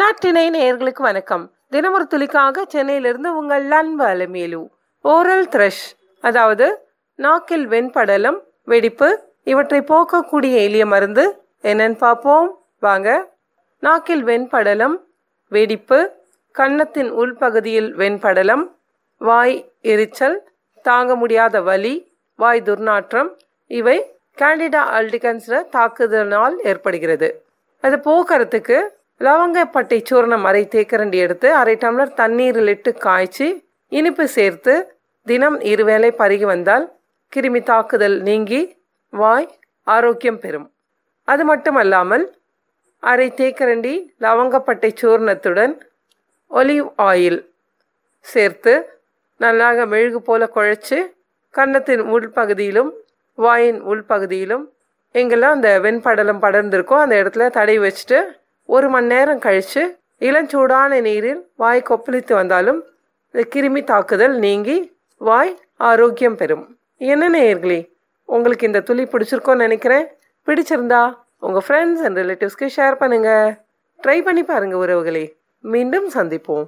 நாட்டினை நேயர்களுக்கு வணக்கம். தினமொரு துளிக்காக சென்னையிலிருந்து உங்கள் அன்பு அலமேலு. ஓரல் த்ரஷ் அதாவது நாக்கில் வெண்படலம் வெடிப்பு இவற்றை போக்கக்கூடிய எளிய மருந்து என்னன்னு பார்ப்போம். வாங்க. நாக்கில் வெண்படலம் வெடிப்பு கன்னத்தின் உள்பகுதியில் வெண்படலம் வாய் எரிச்சல் தாங்க முடியாத வலி வாய் துர்நாற்றம் இவை கேண்டிடா அல்டிகன்ஸ்ல தாக்குதலினால் ஏற்படுகிறது. அது போக்குறதுக்கு லவங்கப்பட்டை சூர்ணம் அரை தேக்கரண்டி எடுத்து அரை டம்ளர் தண்ணீரில் இட்டு காய்ச்சி இனிப்பு சேர்த்து தினம் இருவேளை பருகி வந்தால் கிருமி தாக்குதல் நீங்கி வாய் ஆரோக்கியம் பெறும். அது மட்டுமல்லாமல் அரை தேக்கரண்டி லவங்கப்பட்டை சூர்ணத்துடன் ஒலிவ் ஆயில் சேர்த்து நல்லாக மெழுகு போல குழைச்சி கன்னத்தின் உள்பகுதியிலும் வாயின் உள்பகுதியிலும் எங்கெல்லாம் அந்த வெண்படலம் படர்ந்திருக்கோ அந்த இடத்துல தடை வச்சுட்டு ஒரு மணி நேரம் கழித்து இளஞ்சூடான நீரில் வாய் கொப்பளித்து வந்தாலும் இந்த கிருமி தாக்குதல் நீங்கி வாய் ஆரோக்கியம் பெறும். என்ன நேயர்களே உங்களுக்கு இந்த துளி பிடிச்சிருக்கோன்னு நினைக்கிறேன். பிடிச்சிருந்தா உங்கள் ஃப்ரெண்ட்ஸ் அண்ட் ரிலேட்டிவ்ஸ்க்கு ஷேர் பண்ணுங்கள் ட்ரை பண்ணி பாருங்கள் உறவுகளே. மீண்டும் சந்திப்போம்.